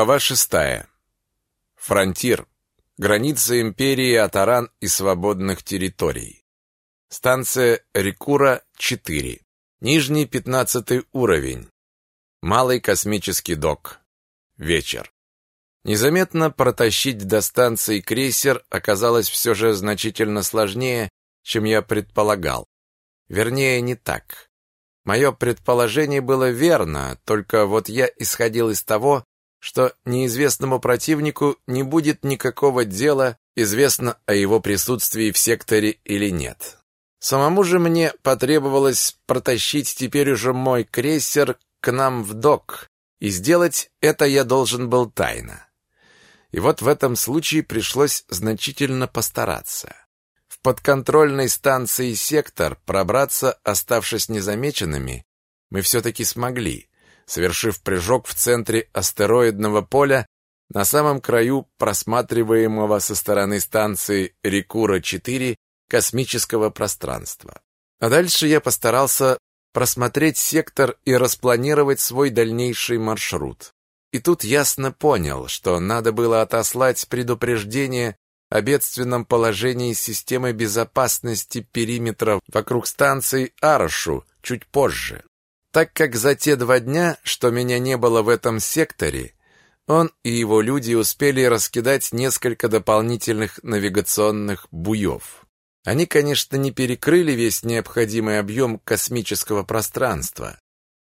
Глава шестая. Фронтир. Граница империи Атаран и свободных территорий. Станция Рикура-4. Нижний пятнадцатый уровень. Малый космический док. Вечер. Незаметно протащить до станции крейсер оказалось все же значительно сложнее, чем я предполагал. Вернее, не так. Мое предположение было верно, только вот я исходил из того, что неизвестному противнику не будет никакого дела, известно о его присутствии в секторе или нет. Самому же мне потребовалось протащить теперь уже мой крейсер к нам в док, и сделать это я должен был тайно. И вот в этом случае пришлось значительно постараться. В подконтрольной станции «Сектор» пробраться, оставшись незамеченными, мы все-таки смогли совершив прыжок в центре астероидного поля на самом краю просматриваемого со стороны станции Рикура-4 космического пространства. А дальше я постарался просмотреть сектор и распланировать свой дальнейший маршрут. И тут ясно понял, что надо было отослать предупреждение о бедственном положении системы безопасности периметра вокруг станции Арашу чуть позже так как за те два дня, что меня не было в этом секторе, он и его люди успели раскидать несколько дополнительных навигационных буев. Они, конечно, не перекрыли весь необходимый объем космического пространства,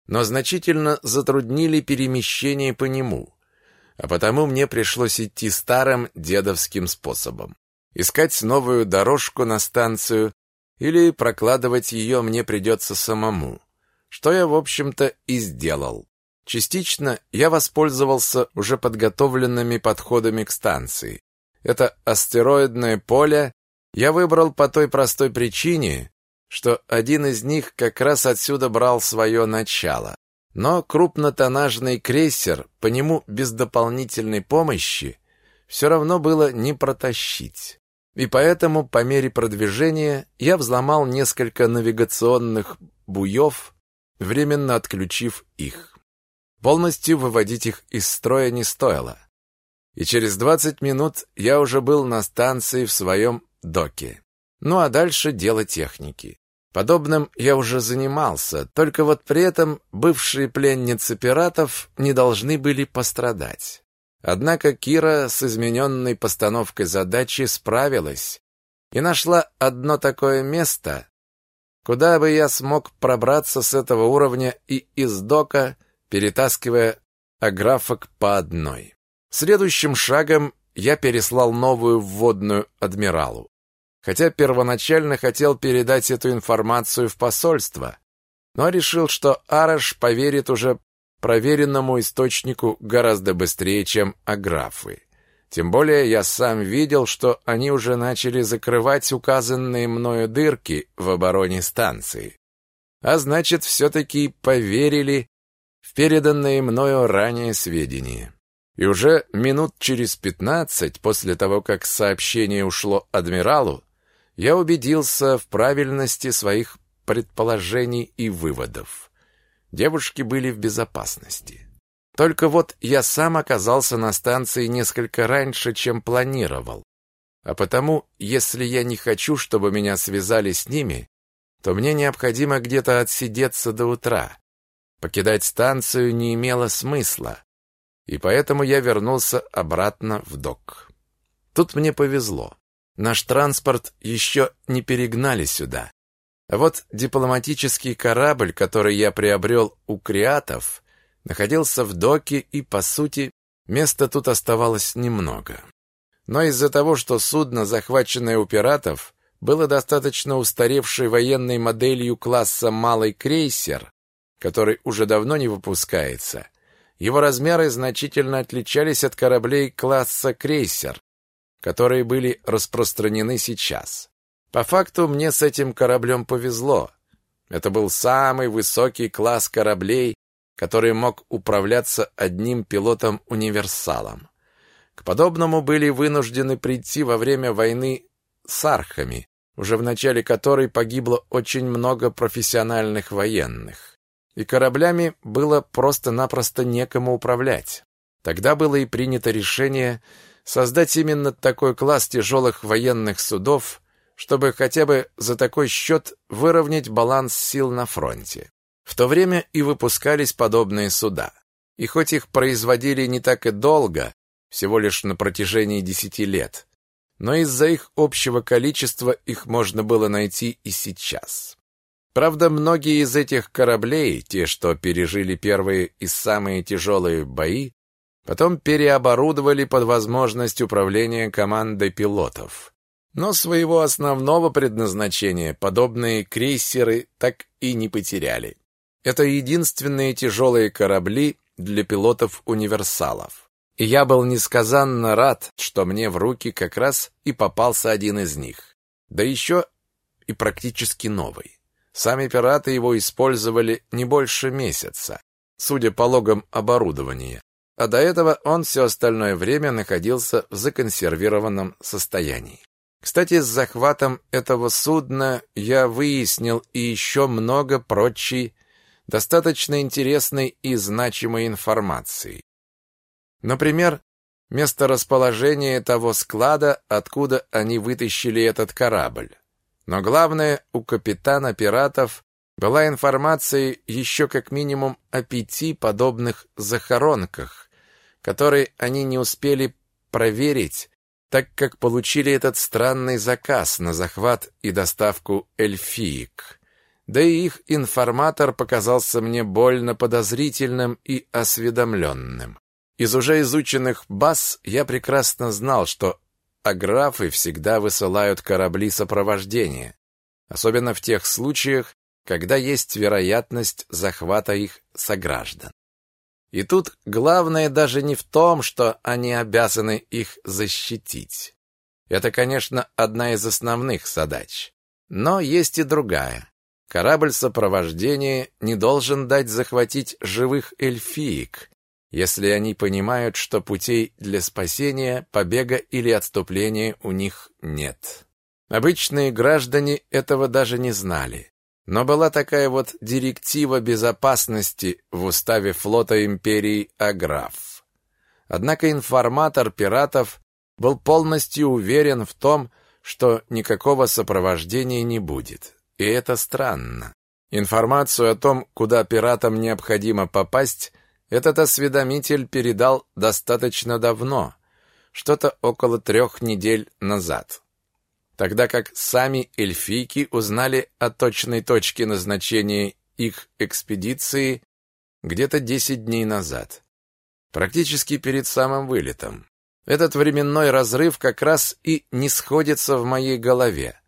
но значительно затруднили перемещение по нему, а потому мне пришлось идти старым дедовским способом. Искать новую дорожку на станцию или прокладывать ее мне придется самому что я, в общем-то, и сделал. Частично я воспользовался уже подготовленными подходами к станции. Это астероидное поле я выбрал по той простой причине, что один из них как раз отсюда брал свое начало. Но крупнотоннажный крейсер по нему без дополнительной помощи все равно было не протащить. И поэтому по мере продвижения я взломал несколько навигационных буев временно отключив их. Полностью выводить их из строя не стоило. И через 20 минут я уже был на станции в своем доке. Ну а дальше дело техники. Подобным я уже занимался, только вот при этом бывшие пленницы пиратов не должны были пострадать. Однако Кира с измененной постановкой задачи справилась и нашла одно такое место, Куда бы я смог пробраться с этого уровня и из дока, перетаскивая аграфок по одной. Следующим шагом я переслал новую вводную адмиралу. Хотя первоначально хотел передать эту информацию в посольство, но решил, что Араш поверит уже проверенному источнику гораздо быстрее, чем аграфы. Тем более я сам видел, что они уже начали закрывать указанные мною дырки в обороне станции. А значит, все-таки поверили в переданные мною ранее сведения. И уже минут через пятнадцать после того, как сообщение ушло адмиралу, я убедился в правильности своих предположений и выводов. Девушки были в безопасности. Только вот я сам оказался на станции несколько раньше, чем планировал. А потому, если я не хочу, чтобы меня связали с ними, то мне необходимо где-то отсидеться до утра. Покидать станцию не имело смысла, и поэтому я вернулся обратно в док. Тут мне повезло. Наш транспорт еще не перегнали сюда. А вот дипломатический корабль, который я приобрел у креатов, находился в доке и, по сути, места тут оставалось немного. Но из-за того, что судно, захваченное у пиратов, было достаточно устаревшей военной моделью класса «малый крейсер», который уже давно не выпускается, его размеры значительно отличались от кораблей класса «крейсер», которые были распространены сейчас. По факту мне с этим кораблем повезло. Это был самый высокий класс кораблей, который мог управляться одним пилотом-универсалом. К подобному были вынуждены прийти во время войны с архами, уже в начале которой погибло очень много профессиональных военных. И кораблями было просто-напросто некому управлять. Тогда было и принято решение создать именно такой класс тяжелых военных судов, чтобы хотя бы за такой счет выровнять баланс сил на фронте. В то время и выпускались подобные суда. И хоть их производили не так и долго, всего лишь на протяжении десяти лет, но из-за их общего количества их можно было найти и сейчас. Правда, многие из этих кораблей, те, что пережили первые и самые тяжелые бои, потом переоборудовали под возможность управления командой пилотов. Но своего основного предназначения подобные крейсеры так и не потеряли. Это единственные тяжелые корабли для пилотов-универсалов. И я был несказанно рад, что мне в руки как раз и попался один из них. Да еще и практически новый. Сами пираты его использовали не больше месяца, судя по логам оборудования. А до этого он все остальное время находился в законсервированном состоянии. Кстати, с захватом этого судна я выяснил и еще много прочей, достаточно интересной и значимой информации. Например, месторасположение того склада, откуда они вытащили этот корабль. Но главное, у капитана пиратов была информация еще как минимум о пяти подобных захоронках, которые они не успели проверить, так как получили этот странный заказ на захват и доставку эльфиек. Да и их информатор показался мне больно подозрительным и осведомленным. Из уже изученных баз я прекрасно знал, что аграфы всегда высылают корабли сопровождения, особенно в тех случаях, когда есть вероятность захвата их сограждан. И тут главное даже не в том, что они обязаны их защитить. Это, конечно, одна из основных задач. Но есть и другая. Корабль сопровождения не должен дать захватить живых эльфиек, если они понимают, что путей для спасения, побега или отступления у них нет. Обычные граждане этого даже не знали. Но была такая вот директива безопасности в уставе флота империи Аграф. Однако информатор пиратов был полностью уверен в том, что никакого сопровождения не будет. И это странно. Информацию о том, куда пиратам необходимо попасть, этот осведомитель передал достаточно давно, что-то около трех недель назад. Тогда как сами эльфийки узнали о точной точке назначения их экспедиции где-то десять дней назад, практически перед самым вылетом. Этот временной разрыв как раз и не сходится в моей голове.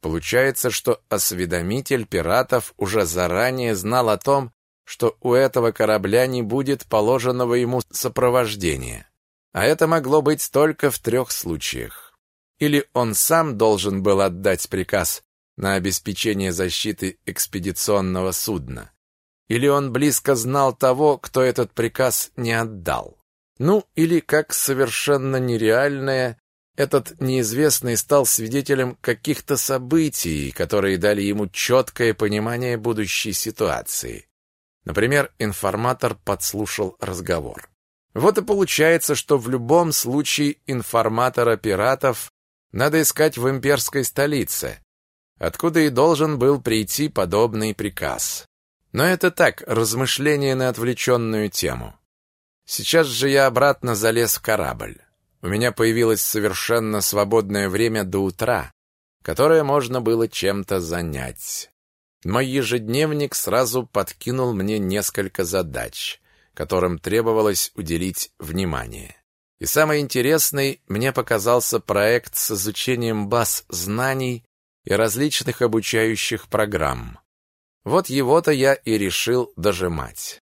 Получается, что осведомитель пиратов уже заранее знал о том, что у этого корабля не будет положенного ему сопровождения. А это могло быть только в трех случаях. Или он сам должен был отдать приказ на обеспечение защиты экспедиционного судна, или он близко знал того, кто этот приказ не отдал. Ну, или, как совершенно нереальное, этот неизвестный стал свидетелем каких-то событий, которые дали ему четкое понимание будущей ситуации. Например, информатор подслушал разговор. Вот и получается, что в любом случае информатора пиратов надо искать в имперской столице, откуда и должен был прийти подобный приказ. Но это так, размышление на отвлеченную тему. Сейчас же я обратно залез в корабль. У меня появилось совершенно свободное время до утра, которое можно было чем-то занять. Мой ежедневник сразу подкинул мне несколько задач, которым требовалось уделить внимание. И самый интересный мне показался проект с изучением баз знаний и различных обучающих программ. Вот его-то я и решил дожимать.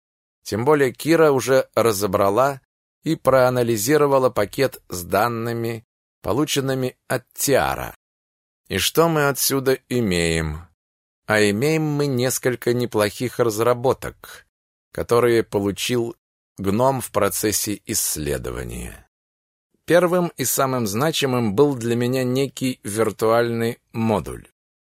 Тем более Кира уже разобрала и проанализировала пакет с данными, полученными от Тиара. И что мы отсюда имеем? а имеем мы несколько неплохих разработок, которые получил гном в процессе исследования. Первым и самым значимым был для меня некий виртуальный модуль,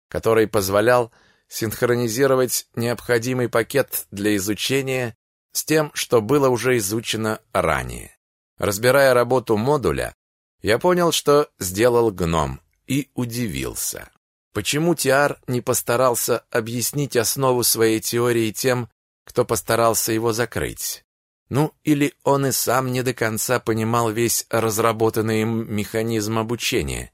который позволял синхронизировать необходимый пакет для изучения с тем, что было уже изучено ранее. Разбирая работу модуля, я понял, что сделал гном, и удивился. Почему Тиар не постарался объяснить основу своей теории тем, кто постарался его закрыть? Ну, или он и сам не до конца понимал весь разработанный им механизм обучения,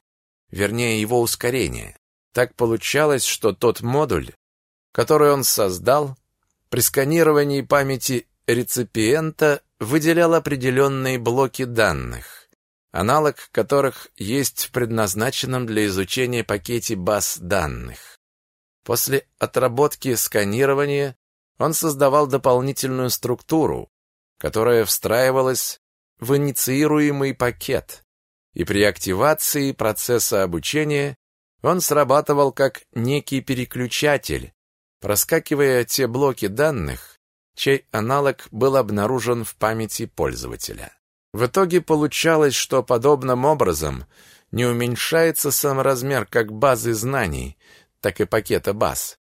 вернее, его ускорения. Так получалось, что тот модуль, который он создал, при сканировании памяти реципиента выделял определенные блоки данных, аналог которых есть в предназначенном для изучения пакете баз данных. После отработки сканирования он создавал дополнительную структуру, которая встраивалась в инициируемый пакет, и при активации процесса обучения он срабатывал как некий переключатель, проскакивая те блоки данных, чей аналог был обнаружен в памяти пользователя. В итоге получалось, что подобным образом не уменьшается сам размер как базы знаний, так и пакета баз.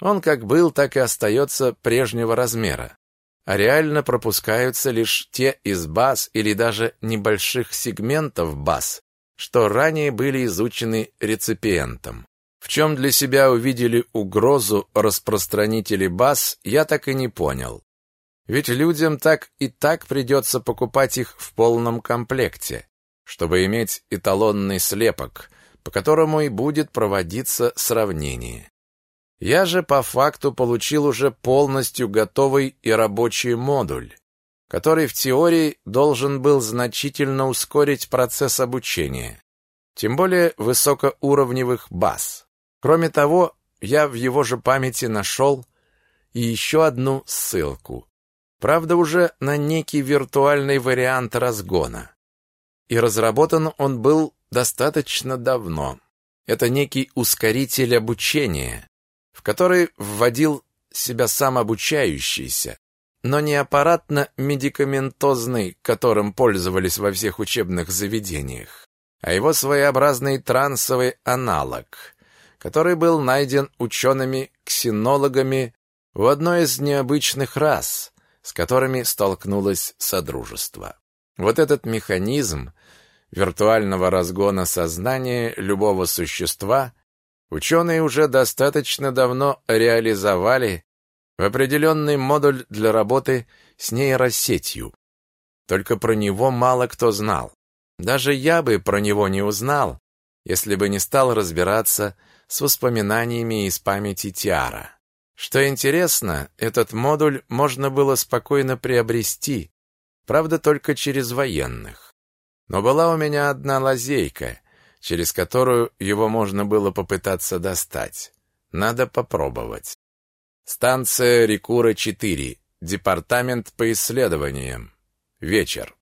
Он как был, так и остается прежнего размера, а реально пропускаются лишь те из баз или даже небольших сегментов баз, что ранее были изучены реципиентом. В чем для себя увидели угрозу распространители баз, я так и не понял. Ведь людям так и так придется покупать их в полном комплекте, чтобы иметь эталонный слепок, по которому и будет проводиться сравнение. Я же по факту получил уже полностью готовый и рабочий модуль, который в теории должен был значительно ускорить процесс обучения, тем более высокоуровневых баз. Кроме того, я в его же памяти нашел и еще одну ссылку. Правда, уже на некий виртуальный вариант разгона. И разработан он был достаточно давно. Это некий ускоритель обучения, в который вводил себя сам обучающийся, но не аппаратно-медикаментозный, которым пользовались во всех учебных заведениях, а его своеобразный трансовый аналог, который был найден учеными-ксенологами у одной из необычных рас, с которыми столкнулось Содружество. Вот этот механизм виртуального разгона сознания любого существа ученые уже достаточно давно реализовали в определенный модуль для работы с нейросетью. Только про него мало кто знал. Даже я бы про него не узнал, если бы не стал разбираться с воспоминаниями из памяти Тиара. Что интересно, этот модуль можно было спокойно приобрести, правда, только через военных. Но была у меня одна лазейка, через которую его можно было попытаться достать. Надо попробовать. Станция Рекура-4, департамент по исследованиям. Вечер.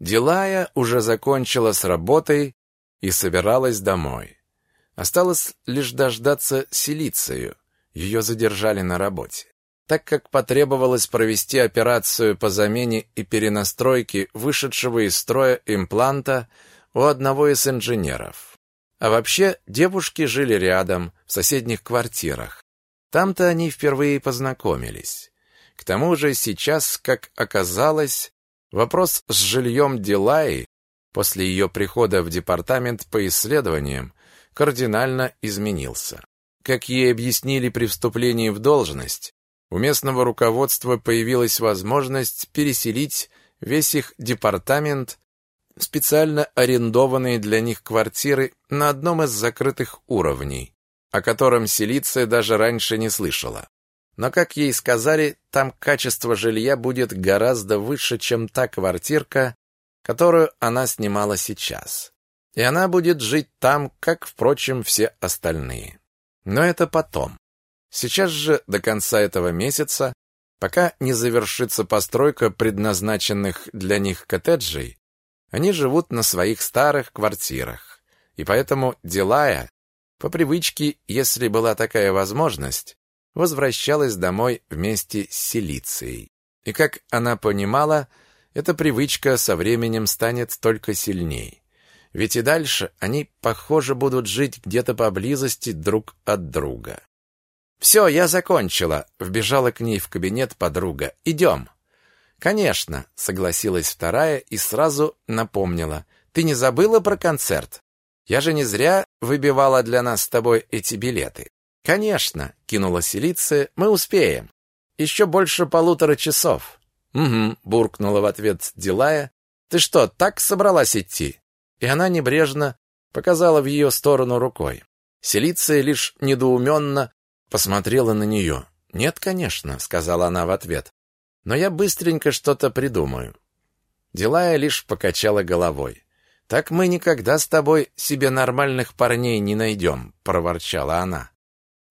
Дилая уже закончила с работой и собиралась домой. Осталось лишь дождаться Силицию. Ее задержали на работе. Так как потребовалось провести операцию по замене и перенастройке вышедшего из строя импланта у одного из инженеров. А вообще, девушки жили рядом, в соседних квартирах. Там-то они впервые познакомились. К тому же сейчас, как оказалось, вопрос с жильем Дилаи после ее прихода в департамент по исследованиям кардинально изменился. Как ей объяснили при вступлении в должность, у местного руководства появилась возможность переселить весь их департамент в специально арендованные для них квартиры на одном из закрытых уровней, о котором Селиция даже раньше не слышала. Но, как ей сказали, там качество жилья будет гораздо выше, чем та квартирка, которую она снимала сейчас и она будет жить там, как, впрочем, все остальные. Но это потом. Сейчас же, до конца этого месяца, пока не завершится постройка предназначенных для них коттеджей, они живут на своих старых квартирах. И поэтому Дилая, по привычке, если была такая возможность, возвращалась домой вместе с Силицией. И как она понимала, эта привычка со временем станет только сильней. Ведь и дальше они, похоже, будут жить где-то поблизости друг от друга. «Все, я закончила», — вбежала к ней в кабинет подруга. «Идем». Конечно, согласилась вторая и сразу напомнила. Ты не забыла про концерт? Я же не зря выбивала для нас с тобой эти билеты. Конечно, кинула Селиция, мы успеем. Еще больше полутора часов. Угу, буркнула в ответ Дилая. Ты что, так собралась идти? И она небрежно показала в ее сторону рукой. Селиция лишь недоуменно посмотрела на нее. «Нет, конечно», — сказала она в ответ. «Но я быстренько что-то придумаю». Дилая лишь покачала головой. «Так мы никогда с тобой себе нормальных парней не найдем», — проворчала она.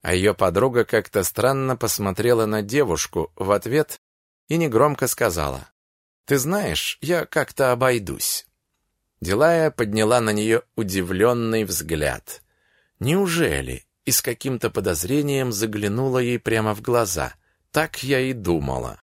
А ее подруга как-то странно посмотрела на девушку в ответ и негромко сказала. «Ты знаешь, я как-то обойдусь». Дилая подняла на нее удивленный взгляд. «Неужели?» И с каким-то подозрением заглянула ей прямо в глаза. Так я и думала.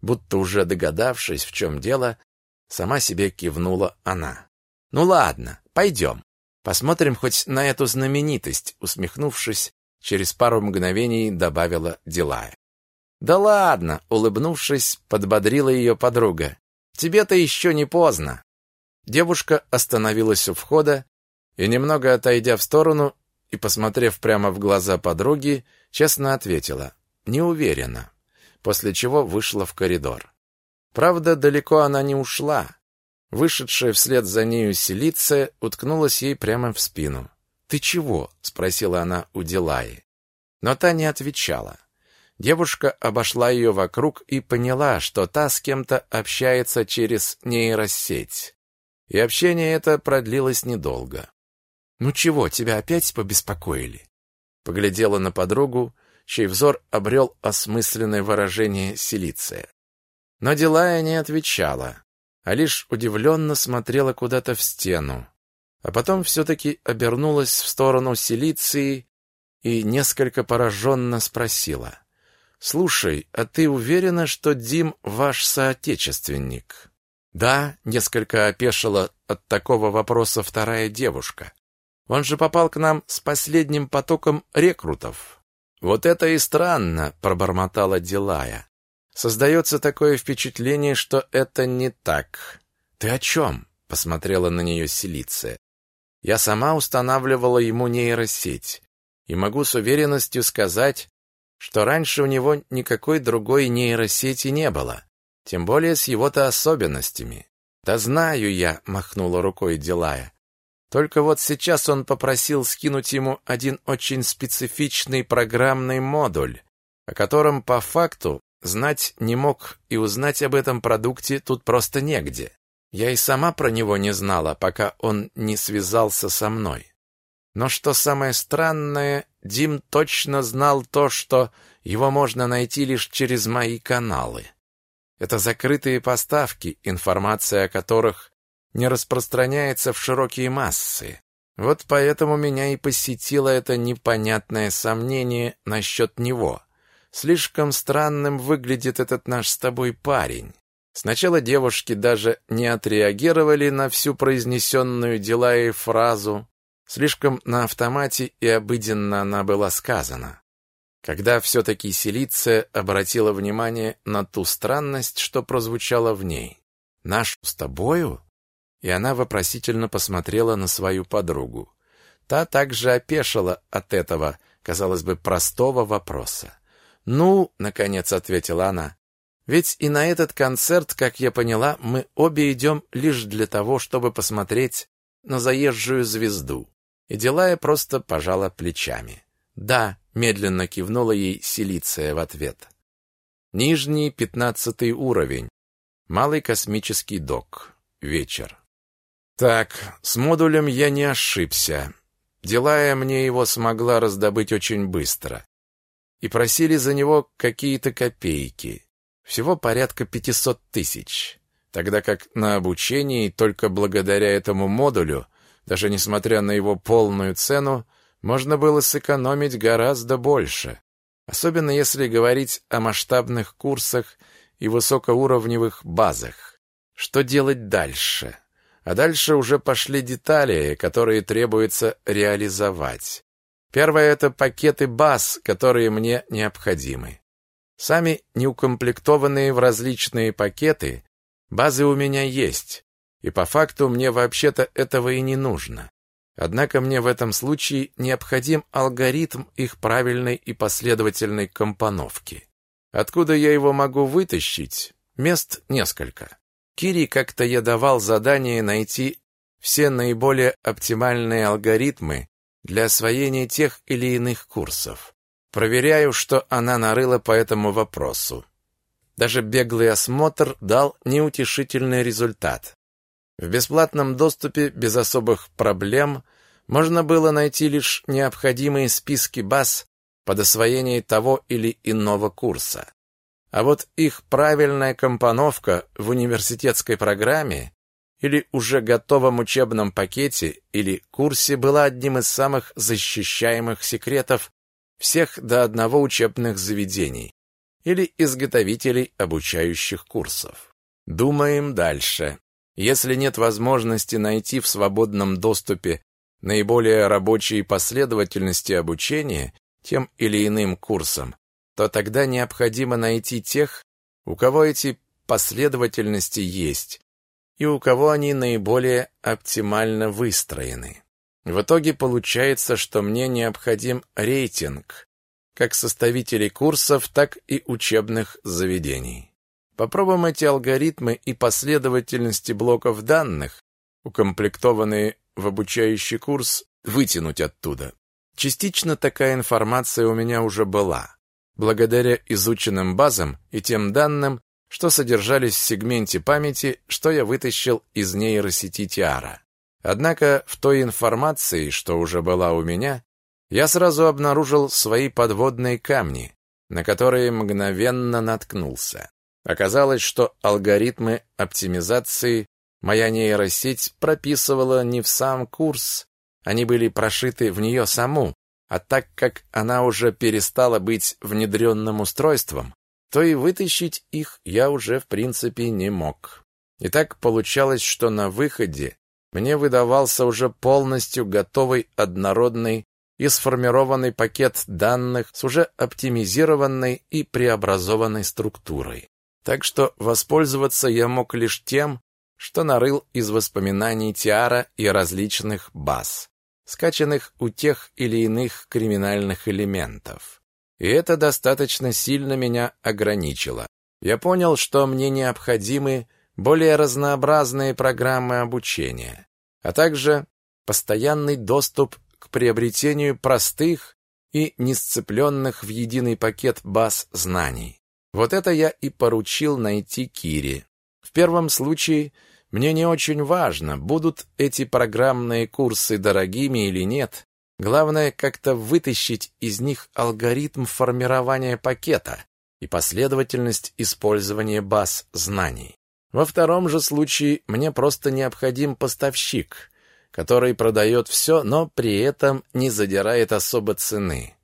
Будто уже догадавшись, в чем дело, сама себе кивнула она. «Ну ладно, пойдем. Посмотрим хоть на эту знаменитость», усмехнувшись, через пару мгновений добавила Дилая. «Да ладно!» — улыбнувшись, подбодрила ее подруга. «Тебе-то еще не поздно!» Девушка остановилась у входа и, немного отойдя в сторону и посмотрев прямо в глаза подруги, честно ответила «Не уверена», после чего вышла в коридор. Правда, далеко она не ушла. Вышедшая вслед за нею Селиция уткнулась ей прямо в спину. «Ты чего?» — спросила она у Дилаи. Но та не отвечала. Девушка обошла ее вокруг и поняла, что та с кем-то общается через нейросеть. И общение это продлилось недолго. «Ну чего, тебя опять побеспокоили?» Поглядела на подругу, чей взор обрел осмысленное выражение Селиция. Но Дилая не отвечала, а лишь удивленно смотрела куда-то в стену, а потом все-таки обернулась в сторону Селиции и несколько пораженно спросила. «Слушай, а ты уверена, что Дим ваш соотечественник?» Да, несколько опешила от такого вопроса вторая девушка. Он же попал к нам с последним потоком рекрутов. Вот это и странно, пробормотала Дилая. Создается такое впечатление, что это не так. Ты о чем? посмотрела на нее Селиция. Я сама устанавливала ему нейросеть и могу с уверенностью сказать, что раньше у него никакой другой нейросети не было. Тем более с его-то особенностями. Да знаю я, махнула рукой Дилая. Только вот сейчас он попросил скинуть ему один очень специфичный программный модуль, о котором по факту знать не мог и узнать об этом продукте тут просто негде. Я и сама про него не знала, пока он не связался со мной. Но что самое странное, Дим точно знал то, что его можно найти лишь через мои каналы. Это закрытые поставки, информация о которых не распространяется в широкие массы. Вот поэтому меня и посетило это непонятное сомнение насчет него. Слишком странным выглядит этот наш с тобой парень. Сначала девушки даже не отреагировали на всю произнесенную дела и фразу. Слишком на автомате и обыденно она была сказана. Когда все-таки Селиция обратила внимание на ту странность, что прозвучало в ней. «Наш с тобою?» И она вопросительно посмотрела на свою подругу. Та также опешила от этого, казалось бы, простого вопроса. «Ну», — наконец ответила она, — «ведь и на этот концерт, как я поняла, мы обе идем лишь для того, чтобы посмотреть на заезжую звезду». И Делая просто пожала плечами. «Да», — медленно кивнула ей Селиция в ответ. Нижний, пятнадцатый уровень. Малый космический док. Вечер. Так, с модулем я не ошибся. Делая мне его смогла раздобыть очень быстро. И просили за него какие-то копейки. Всего порядка пятисот тысяч. Тогда как на обучении только благодаря этому модулю, даже несмотря на его полную цену, можно было сэкономить гораздо больше, особенно если говорить о масштабных курсах и высокоуровневых базах. Что делать дальше? А дальше уже пошли детали, которые требуется реализовать. Первое — это пакеты баз, которые мне необходимы. Сами неукомплектованные в различные пакеты базы у меня есть, и по факту мне вообще-то этого и не нужно. Однако мне в этом случае необходим алгоритм их правильной и последовательной компоновки. Откуда я его могу вытащить? Мест несколько. Кири как-то я давал задание найти все наиболее оптимальные алгоритмы для освоения тех или иных курсов. Проверяю, что она нарыла по этому вопросу. Даже беглый осмотр дал неутешительный результат. В бесплатном доступе без особых проблем можно было найти лишь необходимые списки баз под освоение того или иного курса. А вот их правильная компоновка в университетской программе или уже готовом учебном пакете или курсе была одним из самых защищаемых секретов всех до одного учебных заведений или изготовителей обучающих курсов. Думаем дальше. Если нет возможности найти в свободном доступе наиболее рабочие последовательности обучения тем или иным курсам, то тогда необходимо найти тех, у кого эти последовательности есть и у кого они наиболее оптимально выстроены. В итоге получается, что мне необходим рейтинг как составителей курсов, так и учебных заведений. Попробуем эти алгоритмы и последовательности блоков данных, укомплектованные в обучающий курс, вытянуть оттуда. Частично такая информация у меня уже была, благодаря изученным базам и тем данным, что содержались в сегменте памяти, что я вытащил из нейросети Тиара. Однако в той информации, что уже была у меня, я сразу обнаружил свои подводные камни, на которые мгновенно наткнулся. Оказалось, что алгоритмы оптимизации моя нейросеть прописывала не в сам курс, они были прошиты в нее саму, а так как она уже перестала быть внедренным устройством, то и вытащить их я уже в принципе не мог. И так получалось, что на выходе мне выдавался уже полностью готовый однородный и сформированный пакет данных с уже оптимизированной и преобразованной структурой. Так что воспользоваться я мог лишь тем, что нарыл из воспоминаний Тиара и различных баз, скачанных у тех или иных криминальных элементов. И это достаточно сильно меня ограничило. Я понял, что мне необходимы более разнообразные программы обучения, а также постоянный доступ к приобретению простых и не сцепленных в единый пакет баз знаний. Вот это я и поручил найти Кире. В первом случае мне не очень важно, будут эти программные курсы дорогими или нет. Главное как-то вытащить из них алгоритм формирования пакета и последовательность использования баз знаний. Во втором же случае мне просто необходим поставщик, который продает все, но при этом не задирает особо цены.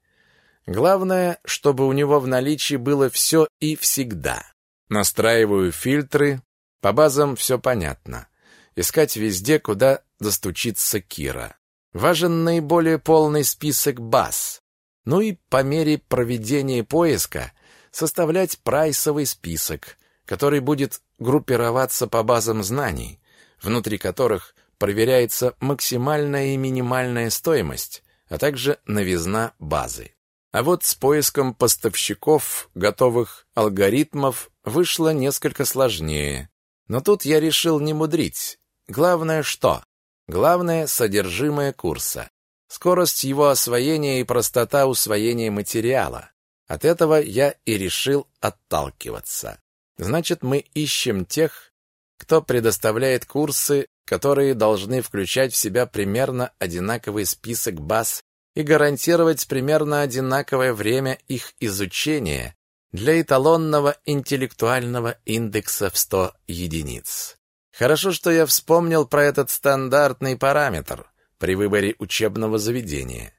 Главное, чтобы у него в наличии было все и всегда. Настраиваю фильтры, по базам все понятно. Искать везде, куда достучится Кира. Важен наиболее полный список баз. Ну и по мере проведения поиска составлять прайсовый список, который будет группироваться по базам знаний, внутри которых проверяется максимальная и минимальная стоимость, а также новизна базы. А вот с поиском поставщиков готовых алгоритмов вышло несколько сложнее. Но тут я решил не мудрить. Главное что? Главное содержимое курса. Скорость его освоения и простота усвоения материала. От этого я и решил отталкиваться. Значит, мы ищем тех, кто предоставляет курсы, которые должны включать в себя примерно одинаковый список баз и гарантировать примерно одинаковое время их изучения для эталонного интеллектуального индекса в 100 единиц. Хорошо, что я вспомнил про этот стандартный параметр при выборе учебного заведения.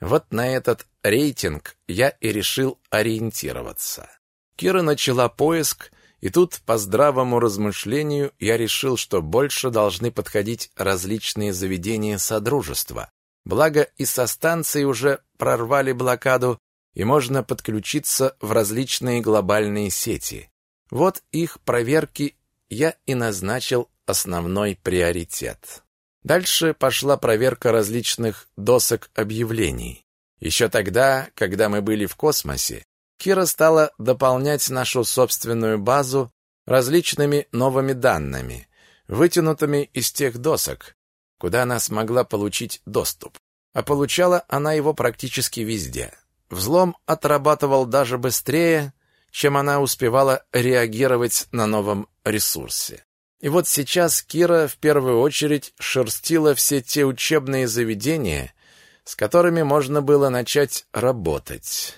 Вот на этот рейтинг я и решил ориентироваться. Кира начала поиск, и тут, по здравому размышлению, я решил, что больше должны подходить различные заведения Содружества, Благо и со станции уже прорвали блокаду и можно подключиться в различные глобальные сети. Вот их проверки я и назначил основной приоритет. Дальше пошла проверка различных досок объявлений. Еще тогда, когда мы были в космосе, Кира стала дополнять нашу собственную базу различными новыми данными, вытянутыми из тех досок, куда она смогла получить доступ. А получала она его практически везде. Взлом отрабатывал даже быстрее, чем она успевала реагировать на новом ресурсе. И вот сейчас Кира в первую очередь шерстила все те учебные заведения, с которыми можно было начать работать.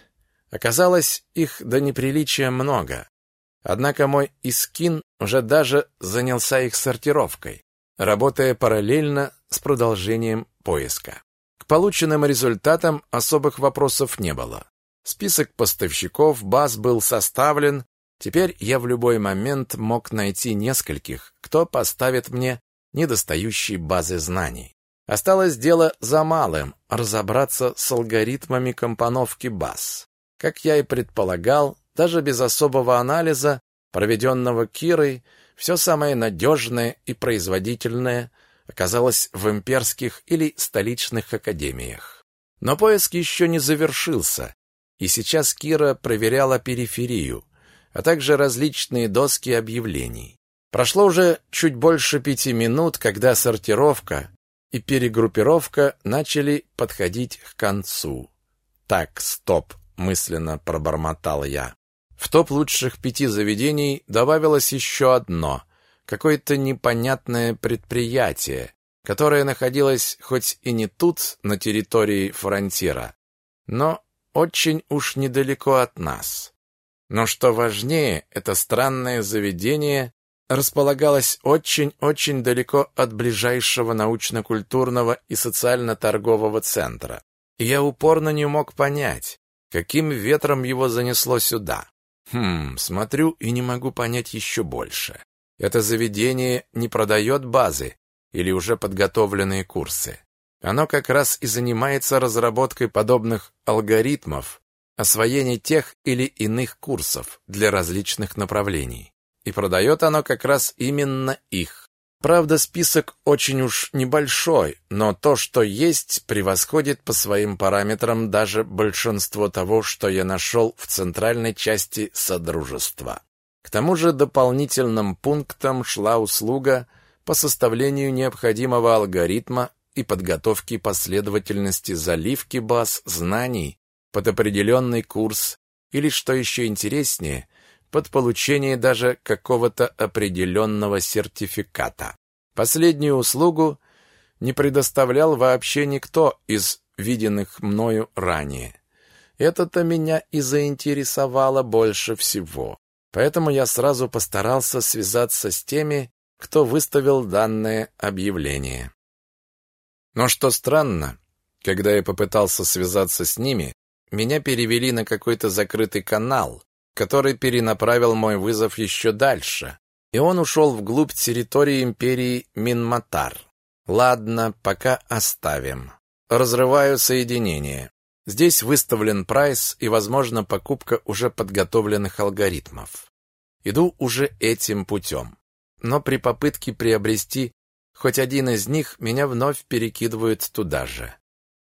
Оказалось, их до неприличия много. Однако мой Искин уже даже занялся их сортировкой, работая параллельно с продолжением поиска. К полученным результатам особых вопросов не было. Список поставщиков баз был составлен, теперь я в любой момент мог найти нескольких, кто поставит мне недостающие базы знаний. Осталось дело за малым – разобраться с алгоритмами компоновки баз. Как я и предполагал, даже без особого анализа, проведенного Кирой, все самое надежное и производительное оказалось в имперских или столичных академиях. Но поиск еще не завершился, и сейчас Кира проверяла периферию, а также различные доски объявлений. Прошло уже чуть больше пяти минут, когда сортировка и перегруппировка начали подходить к концу. Так, стоп, мысленно пробормотал я. В топ лучших пяти заведений добавилось еще одно, какое-то непонятное предприятие, которое находилось хоть и не тут, на территории фронтира, но очень уж недалеко от нас. Но что важнее, это странное заведение располагалось очень-очень далеко от ближайшего научно-культурного и социально-торгового центра. И я упорно не мог понять, каким ветром его занесло сюда. Хм, смотрю и не могу понять еще больше. Это заведение не продает базы или уже подготовленные курсы. Оно как раз и занимается разработкой подобных алгоритмов, освоения тех или иных курсов для различных направлений. И продает оно как раз именно их. Правда, список очень уж небольшой, но то, что есть, превосходит по своим параметрам даже большинство того, что я нашел в центральной части Содружества. К тому же дополнительным пунктом шла услуга по составлению необходимого алгоритма и подготовке последовательности заливки баз знаний под определенный курс или, что еще интереснее, под получение даже какого-то определенного сертификата. Последнюю услугу не предоставлял вообще никто из виденных мною ранее. Это-то меня и заинтересовало больше всего. Поэтому я сразу постарался связаться с теми, кто выставил данное объявление. Но что странно, когда я попытался связаться с ними, меня перевели на какой-то закрытый канал, который перенаправил мой вызов еще дальше, и он ушел вглубь территории империи Минматар. Ладно, пока оставим. Разрываю соединение. Здесь выставлен прайс и, возможно, покупка уже подготовленных алгоритмов. Иду уже этим путем. Но при попытке приобрести Хоть один из них меня вновь перекидывают туда же.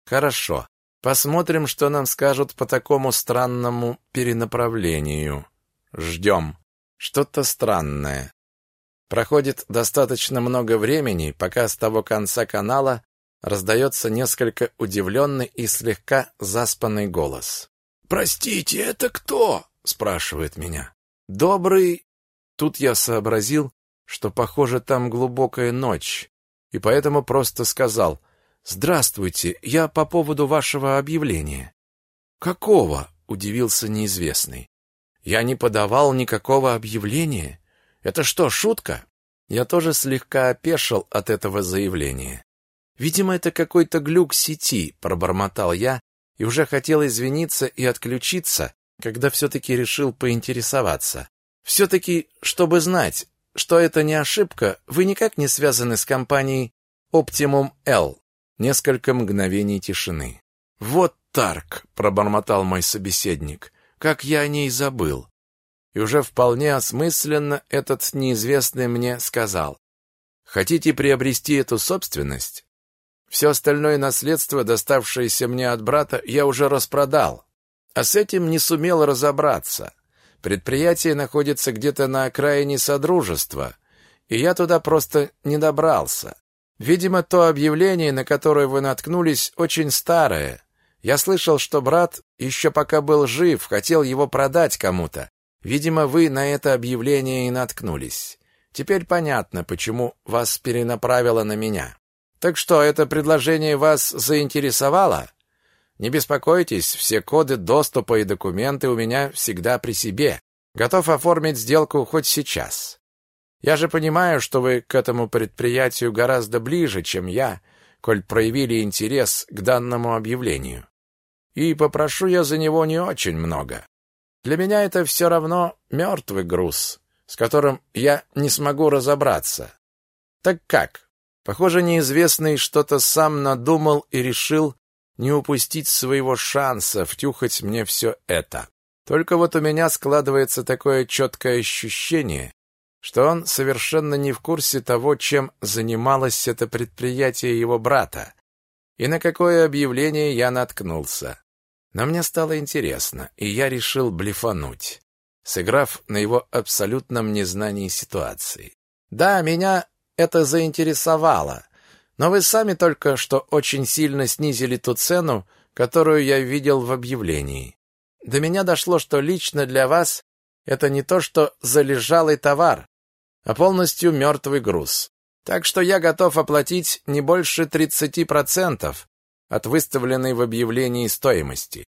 Хорошо. Посмотрим, что нам скажут по такому странному перенаправлению. Ждем. Что-то странное. Проходит достаточно много времени, пока с того конца канала раздается несколько удивленный и слегка заспанный голос. «Простите, это кто?» — спрашивает меня. «Добрый...» Тут я сообразил, что, похоже, там глубокая ночь, и поэтому просто сказал «Здравствуйте, я по поводу вашего объявления». «Какого?» — удивился неизвестный. «Я не подавал никакого объявления. Это что, шутка?» Я тоже слегка опешил от этого заявления. «Видимо, это какой-то глюк сети», — пробормотал я, и уже хотел извиниться и отключиться, когда все-таки решил поинтересоваться. «Все-таки, чтобы знать, что это не ошибка, вы никак не связаны с компанией Optimum L. Несколько мгновений тишины. Вот Тарк!» — пробормотал мой собеседник. «Как я о ней забыл!» И уже вполне осмысленно этот неизвестный мне сказал. «Хотите приобрести эту собственность? Все остальное наследство, доставшееся мне от брата, я уже распродал. А с этим не сумел разобраться. Предприятие находится где-то на окраине Содружества, и я туда просто не добрался. Видимо, то объявление, на которое вы наткнулись, очень старое. Я слышал, что брат, еще пока был жив, хотел его продать кому-то. Видимо, вы на это объявление и наткнулись. Теперь понятно, почему вас перенаправило на меня. Так что, это предложение вас заинтересовало? Не беспокойтесь, все коды доступа и документы у меня всегда при себе. Готов оформить сделку хоть сейчас. Я же понимаю, что вы к этому предприятию гораздо ближе, чем я, коль проявили интерес к данному объявлению. И попрошу я за него не очень много. Для меня это все равно мертвый груз, с которым я не смогу разобраться. Так как? Похоже, неизвестный что-то сам надумал и решил не упустить своего шанса втюхать мне все это. Только вот у меня складывается такое четкое ощущение, что он совершенно не в курсе того, чем занималось это предприятие его брата, и на какое объявление я наткнулся. Но мне стало интересно, и я решил блефануть, сыграв на его абсолютном незнании ситуации. Да, меня это заинтересовало, но вы сами только что очень сильно снизили ту цену, которую я видел в объявлении. До меня дошло, что лично для вас это не то, что залежалый товар, а полностью мертвый груз. Так что я готов оплатить не больше 30% от выставленной в объявлении стоимости.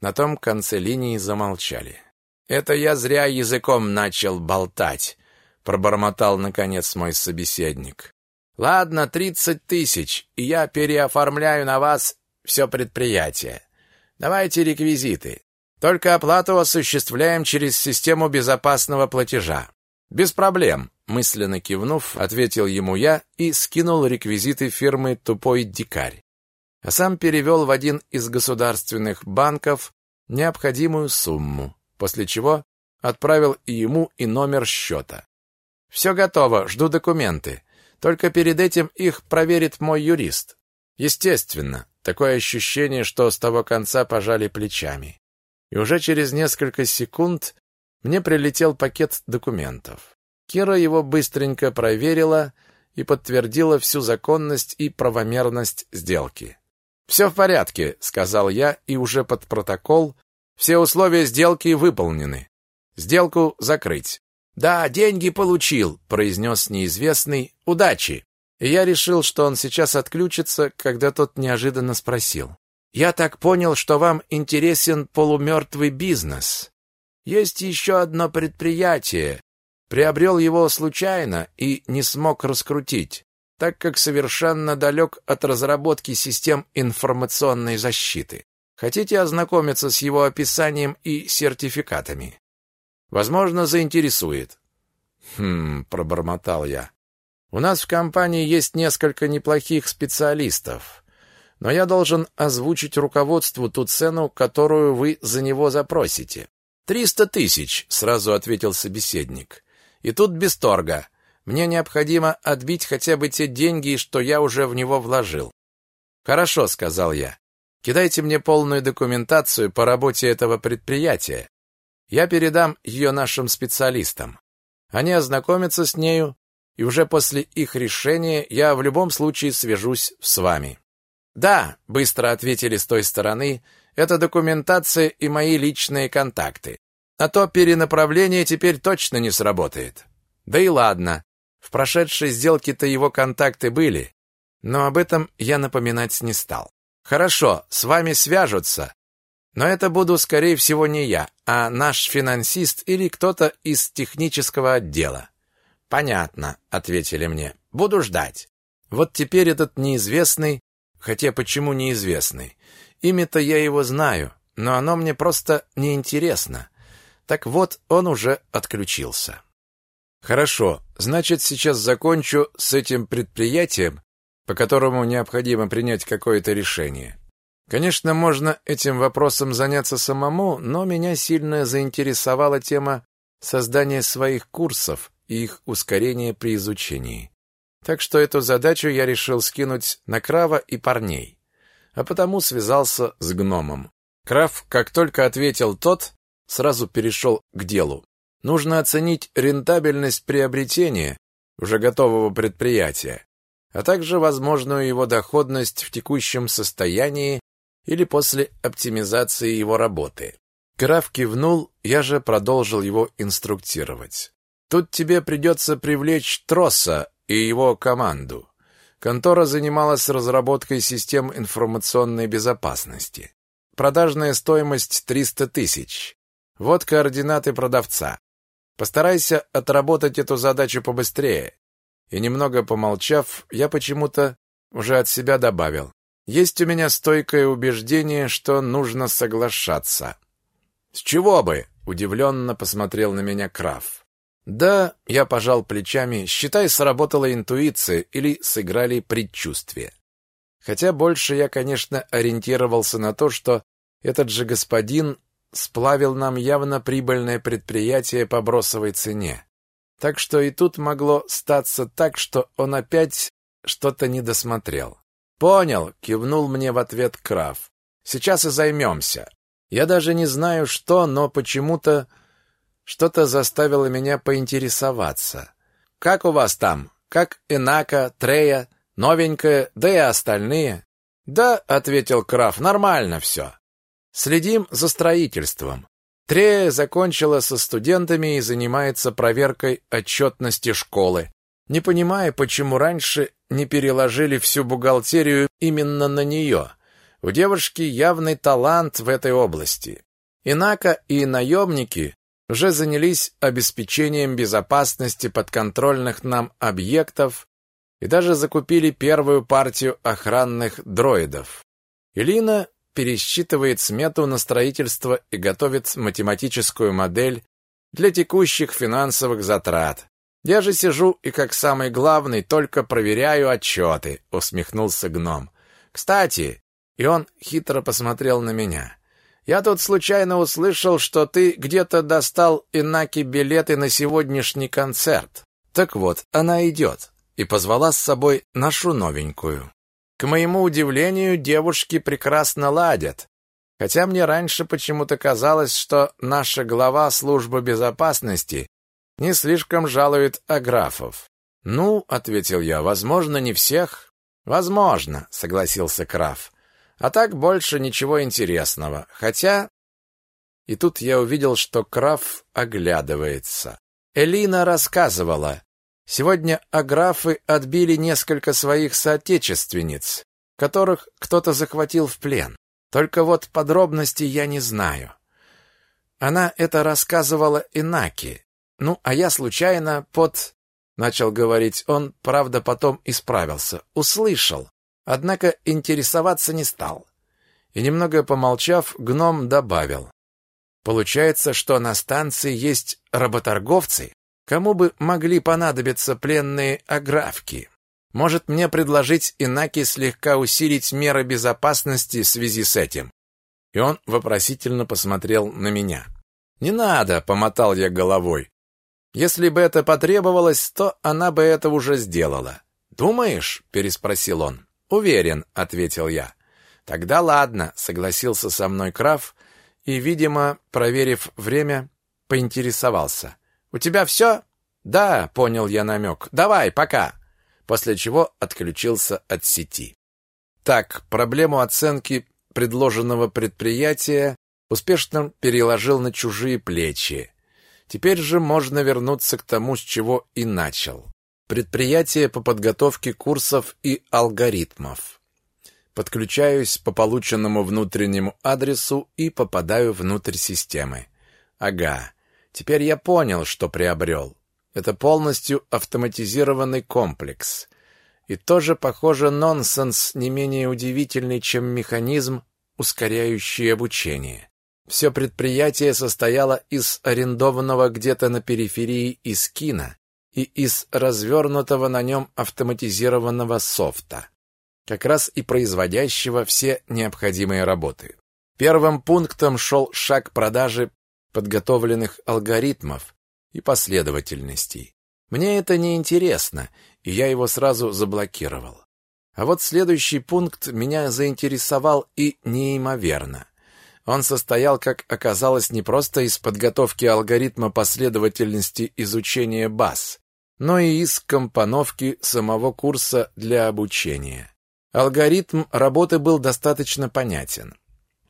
На том конце линии замолчали. Это я зря языком начал болтать, пробормотал наконец мой собеседник. Ладно, 30 тысяч, и я переоформляю на вас все предприятие. Давайте реквизиты. Только оплату осуществляем через систему безопасного платежа. Без проблем, мысленно кивнув, ответил ему я и скинул реквизиты фирмы Тупой дикарь. А сам перевел в один из государственных банков необходимую сумму, после чего отправил и ему и номер счета. Все готово, жду документы. Только перед этим их проверит мой юрист. Естественно, такое ощущение, что с того конца пожали плечами. И уже через несколько секунд мне прилетел пакет документов. Кира его быстренько проверила и подтвердила всю законность и правомерность сделки. «Все в порядке», — сказал я, и уже под протокол все условия сделки выполнены. Сделку закрыть. «Да, деньги получил», — произнес неизвестный. «Удачи!» И я решил, что он сейчас отключится, когда тот неожиданно спросил. «Я так понял, что вам интересен полумертвый бизнес. Есть еще одно предприятие. Приобрел его случайно и не смог раскрутить, так как совершенно далек от разработки систем информационной защиты. Хотите ознакомиться с его описанием и сертификатами? Возможно, заинтересует. Хм, пробормотал я. У нас в компании есть несколько неплохих специалистов, но я должен озвучить руководству ту цену, которую вы за него запросите. «Триста тысяч», — сразу ответил собеседник. «И тут без торга. Мне необходимо отбить хотя бы те деньги, что я уже в него вложил». «Хорошо», — сказал я. «Кидайте мне полную документацию по работе этого предприятия. Я передам ее нашим специалистам. Они ознакомятся с нею, и уже после их решения я в любом случае свяжусь с вами. Да, быстро ответили с той стороны. Это документация и мои личные контакты. А то перенаправление теперь точно не сработает. Да и ладно. В прошедшей сделке-то его контакты были, но об этом я напоминать не стал. Хорошо, с вами свяжутся, но это буду, скорее всего, не я, а наш финансист или кто-то из технического отдела. Понятно, ответили мне. Буду ждать. Вот теперь этот неизвестный, хотя почему неизвестный? Имя-то я его знаю, но оно мне просто не интересно. Так вот, он уже отключился. Хорошо, значит, сейчас закончу с этим предприятием, по которому необходимо принять какое-то решение. Конечно, можно этим вопросом заняться самому, но меня сильно заинтересовала тема создания своих курсов и их ускорения при изучении. Так что эту задачу я решил скинуть на Крава и парней. А потому связался с гномом. Крав, как только ответил тот, сразу перешел к делу. Нужно оценить рентабельность приобретения уже готового предприятия, а также возможную его доходность в текущем состоянии или после оптимизации его работы. Краф кивнул, я же продолжил его инструктировать. Тут тебе придется привлечь Тросса и его команду. Контора занималась разработкой систем информационной безопасности. Продажная стоимость 300 тысяч. Вот координаты продавца. Постарайся отработать эту задачу побыстрее. И немного помолчав, я почему-то уже от себя добавил. Есть у меня стойкое убеждение, что нужно соглашаться. С чего бы? Удивленно посмотрел на меня Краф. Да, я пожал плечами, считай, сработала интуиция или сыграли предчувствия. Хотя больше я, конечно, ориентировался на то, что этот же господин сплавил нам явно прибыльное предприятие по бросовой цене. Так что и тут могло статься так, что он опять что-то не досмотрел. «Понял», — кивнул мне в ответ Краф. «Сейчас и займемся. Я даже не знаю, что, но почему-то что-то заставило меня поинтересоваться. Как у вас там? Как Инака, Трея, новенькая, да и остальные?» «Да», — ответил Краф, — «нормально все. Следим за строительством. Трея закончила со студентами и занимается проверкой отчетности школы. Не понимая, почему раньше не переложили всю бухгалтерию именно на нее. У девушки явный талант в этой области. Инака и наемники уже занялись обеспечением безопасности подконтрольных нам объектов и даже закупили первую партию охранных дроидов. Илина пересчитывает смету на строительство и готовит математическую модель для текущих финансовых затрат. Я же сижу и, как самый главный, только проверяю отчеты», — усмехнулся гном. «Кстати...» — и он хитро посмотрел на меня. «Я тут случайно услышал, что ты где-то достал Инаки билеты на сегодняшний концерт. Так вот, она идет» и позвала с собой нашу новенькую. К моему удивлению, девушки прекрасно ладят. Хотя мне раньше почему-то казалось, что наша глава службы безопасности не слишком жалует аграфов. «Ну», — ответил я, — «возможно, не всех». «Возможно», — согласился Краф. «А так больше ничего интересного. Хотя...» И тут я увидел, что Краф оглядывается. Элина рассказывала, Сегодня аграфы отбили несколько своих соотечественниц, которых кто-то захватил в плен. Только вот подробностей я не знаю. Она это рассказывала Инаки. Ну, а я случайно под... Начал говорить он, правда, потом исправился. Услышал. Однако интересоваться не стал. И немного помолчав, гном добавил. Получается, что на станции есть работорговцы? Кому бы могли понадобиться пленные аграфки? Может, мне предложить Инаки слегка усилить меры безопасности в связи с этим? И он вопросительно посмотрел на меня. «Не надо», — помотал я головой. «Если бы это потребовалось, то она бы это уже сделала». «Думаешь?» — переспросил он. «Уверен», — ответил я. «Тогда ладно», — согласился со мной Краф и, видимо, проверив время, поинтересовался. «У тебя все?» «Да», — понял я намек. «Давай, пока!» После чего отключился от сети. Так, проблему оценки предложенного предприятия успешно переложил на чужие плечи. Теперь же можно вернуться к тому, с чего и начал. Предприятие по подготовке курсов и алгоритмов. Подключаюсь по полученному внутреннему адресу и попадаю внутрь системы. Ага, Теперь я понял, что приобрел. Это полностью автоматизированный комплекс. И тоже, похоже, нонсенс не менее удивительный, чем механизм, ускоряющий обучение. Все предприятие состояло из арендованного где-то на периферии искина и из развернутого на нем автоматизированного софта. как раз и производящего все необходимые работы. Первым пунктом шел шаг продажи подготовленных алгоритмов и последовательностей. Мне это не интересно, и я его сразу заблокировал. А вот следующий пункт меня заинтересовал и неимоверно. Он состоял, как оказалось, не просто из подготовки алгоритма последовательности изучения баз, но и из компоновки самого курса для обучения. Алгоритм работы был достаточно понятен.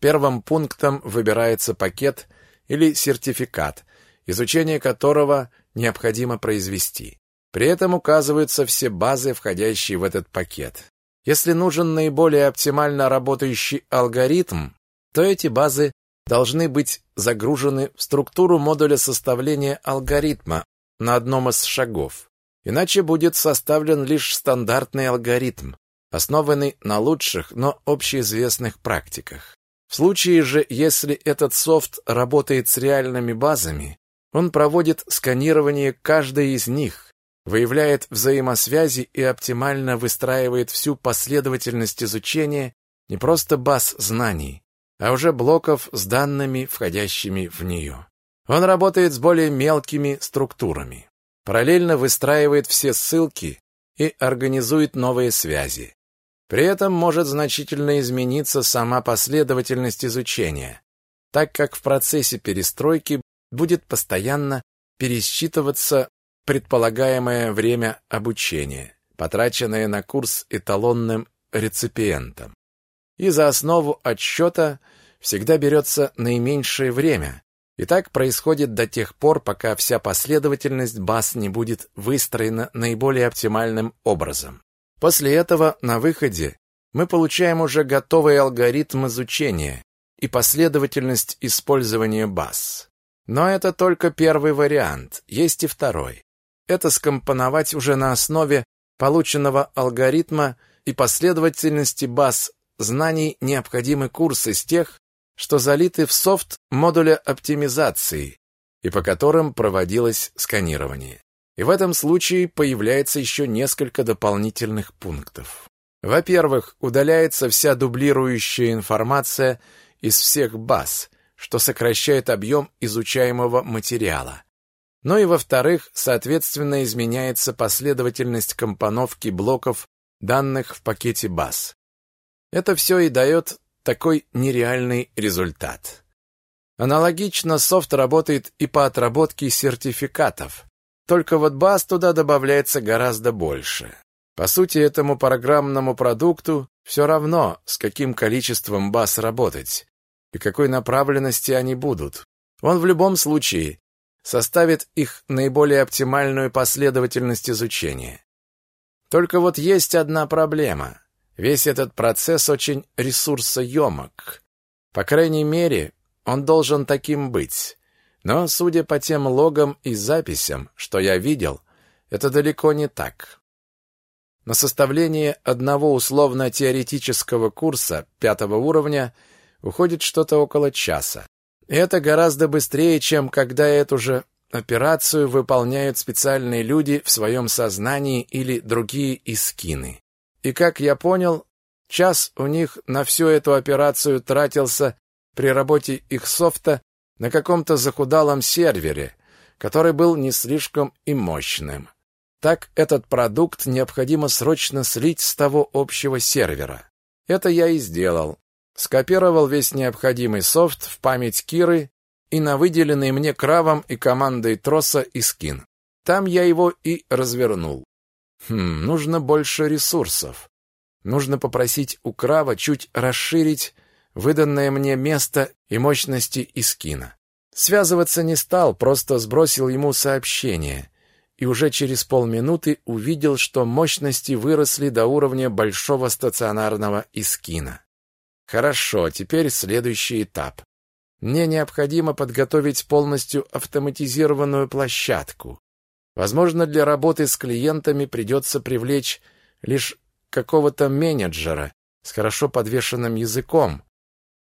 Первым пунктом выбирается пакет или сертификат, изучение которого необходимо произвести. При этом указываются все базы, входящие в этот пакет. Если нужен наиболее оптимально работающий алгоритм, то эти базы должны быть загружены в структуру модуля составления алгоритма на одном из шагов. Иначе будет составлен лишь стандартный алгоритм, основанный на лучших, но общеизвестных практиках. В случае же, если этот софт работает с реальными базами, он проводит сканирование каждой из них, выявляет взаимосвязи и оптимально выстраивает всю последовательность изучения не просто баз знаний, а уже блоков с данными, входящими в нее. Он работает с более мелкими структурами, параллельно выстраивает все ссылки и организует новые связи. При этом может значительно измениться сама последовательность изучения, так как в процессе перестройки будет постоянно пересчитываться предполагаемое время обучения, потраченное на курс эталонным реципиентом. И за основу отсчета всегда берется наименьшее время, и так происходит до тех пор, пока вся последовательность баз не будет выстроена наиболее оптимальным образом. После этого на выходе мы получаем уже готовый алгоритм изучения и последовательность использования баз. Но это только первый вариант, есть и второй. Это скомпоновать уже на основе полученного алгоритма и последовательности баз знаний необходимый курс из тех, что залиты в софт модуля оптимизации и по которым проводилось сканирование. И в этом случае появляется еще несколько дополнительных пунктов. Во-первых, удаляется вся дублирующая информация из всех баз, что сокращает объем изучаемого материала. Но и во-вторых, соответственно, изменяется последовательность компоновки блоков данных в пакете баз. Это все и дает такой нереальный результат. Аналогично софт работает и по отработке сертификатов, только вот баз туда добавляется гораздо больше. По сути, этому программному продукту все равно, с каким количеством баз работать и какой направленности они будут. Он в любом случае составит их наиболее оптимальную последовательность изучения. Только вот есть одна проблема. Весь этот процесс очень ресурсоемок. По крайней мере, он должен таким быть. Но, судя по тем логам и записям, что я видел, это далеко не так. На составление одного условно-теоретического курса пятого уровня уходит что-то около часа. И это гораздо быстрее, чем когда эту же операцию выполняют специальные люди в своем сознании или другие искины. И как я понял, час у них на всю эту операцию тратился при работе их софта на каком-то захудалом сервере, который был не слишком и мощным. Так этот продукт необходимо срочно слить с того общего сервера. Это я и сделал. Скопировал весь необходимый софт в память Киры и на выделенный мне кравом и командой троса и скин. Там я его и развернул. Хм, нужно больше ресурсов. Нужно попросить у крава чуть расширить выданное мне место и мощности Искина. Связываться не стал, просто сбросил ему сообщение и уже через полминуты увидел, что мощности выросли до уровня большого стационарного Искина. Хорошо, теперь следующий этап. Мне необходимо подготовить полностью автоматизированную площадку. Возможно, для работы с клиентами придется привлечь лишь какого-то менеджера с хорошо подвешенным языком,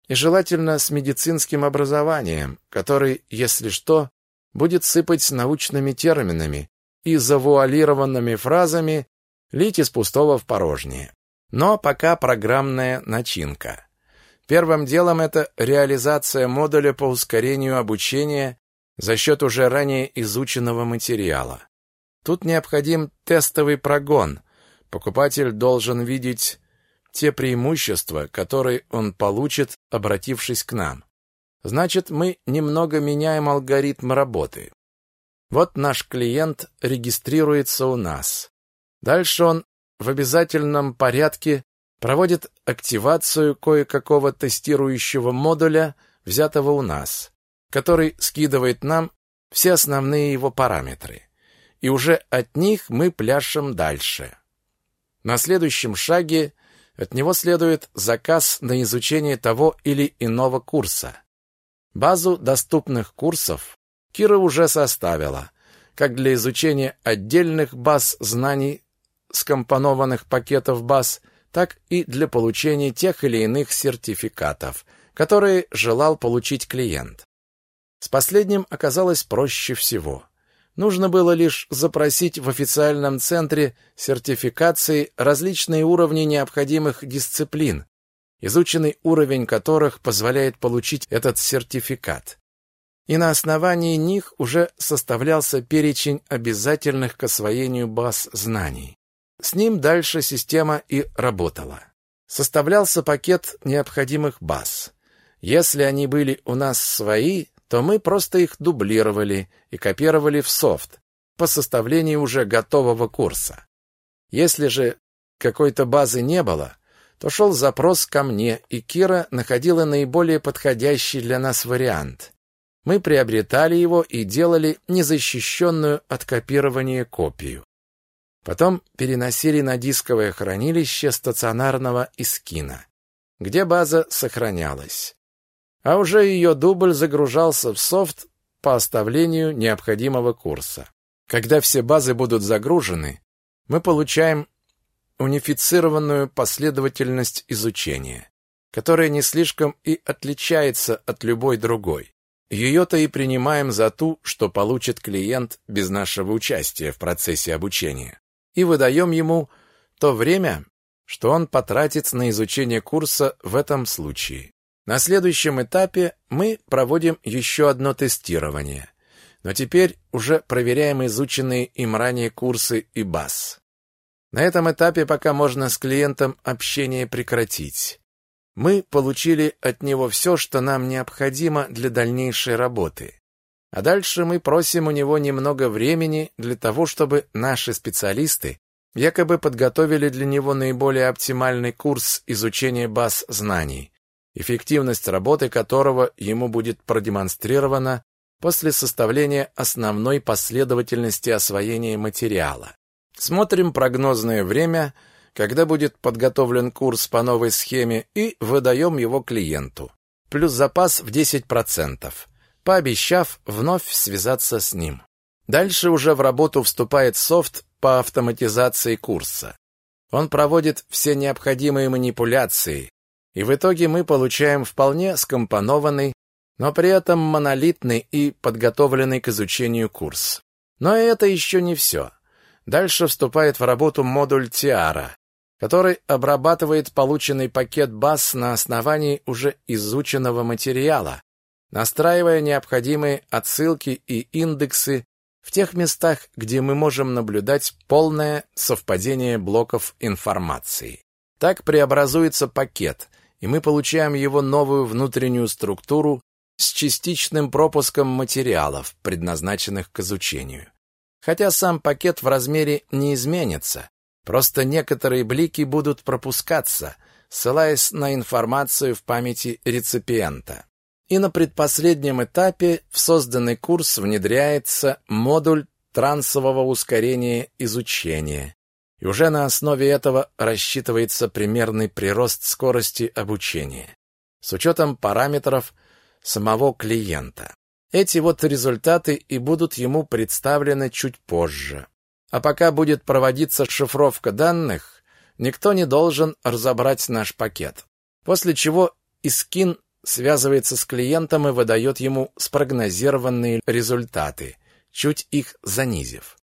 и желательно с медицинским образованием, который, если что, будет сыпать научными терминами и завуалированными фразами, лить из пустого в порожнее. но пока программная начинка. Первым делом это реализация модуля по ускорению обучения за счет уже ранее изученного материала. Тут необходим тестовый прогон. Покупатель должен видеть те преимущества, которые он получит, обратившись к нам. Значит, мы немного меняем алгоритм работы. Вот наш клиент регистрируется у нас. Дальше он в обязательном порядке проводит активацию кое-какого тестирующего модуля, взятого у нас, который скидывает нам все основные его параметры. И уже от них мы пляшем дальше. На следующем шаге от него следует заказ на изучение того или иного курса. Базу доступных курсов Кира уже составила, как для изучения отдельных баз знаний, скомпонованных пакетов баз, так и для получения тех или иных сертификатов, которые желал получить клиент. С последним оказалось проще всего. Нужно было лишь запросить в официальном центре сертификации различные уровни необходимых дисциплин, изученный уровень которых позволяет получить этот сертификат. И на основании них уже составлялся перечень обязательных к освоению баз знаний. С ним дальше система и работала. Составлялся пакет необходимых баз. Если они были у нас свои, то мы просто их дублировали и копировали в софт по составлению уже готового курса. Если же какой-то базы не было, то шел запрос ко мне, и Кира находила наиболее подходящий для нас вариант. Мы приобретали его и делали незащищенную от копирования копию. Потом переносили на дисковое хранилище стационарного Искина, где база сохранялась а уже ее дубль загружался в софт по оставлению необходимого курса. Когда все базы будут загружены, мы получаем унифицированную последовательность изучения, которая не слишком и отличается от любой другой. Ее-то и принимаем за ту, что получит клиент без нашего участия в процессе обучения, и выдаем ему то время, что он потратит на изучение курса в этом случае. На следующем этапе мы проводим еще одно тестирование, но теперь уже проверяем изученные им ранее курсы и баз. На этом этапе пока можно с клиентом общение прекратить. Мы получили от него все, что нам необходимо для дальнейшей работы. А дальше мы просим у него немного времени для того, чтобы наши специалисты якобы подготовили для него наиболее оптимальный курс изучения баз знаний, эффективность работы которого ему будет продемонстрирована после составления основной последовательности освоения материала. Смотрим прогнозное время, когда будет подготовлен курс по новой схеме и выдаем его клиенту. Плюс запас в 10%, пообещав вновь связаться с ним. Дальше уже в работу вступает софт по автоматизации курса. Он проводит все необходимые манипуляции, и в итоге мы получаем вполне скомпонованный, но при этом монолитный и подготовленный к изучению курс. Но это еще не все. Дальше вступает в работу модуль Тиара, который обрабатывает полученный пакет баз на основании уже изученного материала, настраивая необходимые отсылки и индексы в тех местах, где мы можем наблюдать полное совпадение блоков информации. Так преобразуется пакет, и мы получаем его новую внутреннюю структуру с частичным пропуском материалов, предназначенных к изучению. Хотя сам пакет в размере не изменится, просто некоторые блики будут пропускаться, ссылаясь на информацию в памяти реципиента. И на предпоследнем этапе в созданный курс внедряется модуль трансового ускорения изучения, и уже на основе этого рассчитывается примерный прирост скорости обучения с учетом параметров самого клиента. Эти вот результаты и будут ему представлены чуть позже. А пока будет проводиться шифровка данных, никто не должен разобрать наш пакет. После чего Искин связывается с клиентом и выдает ему спрогнозированные результаты, чуть их занизив.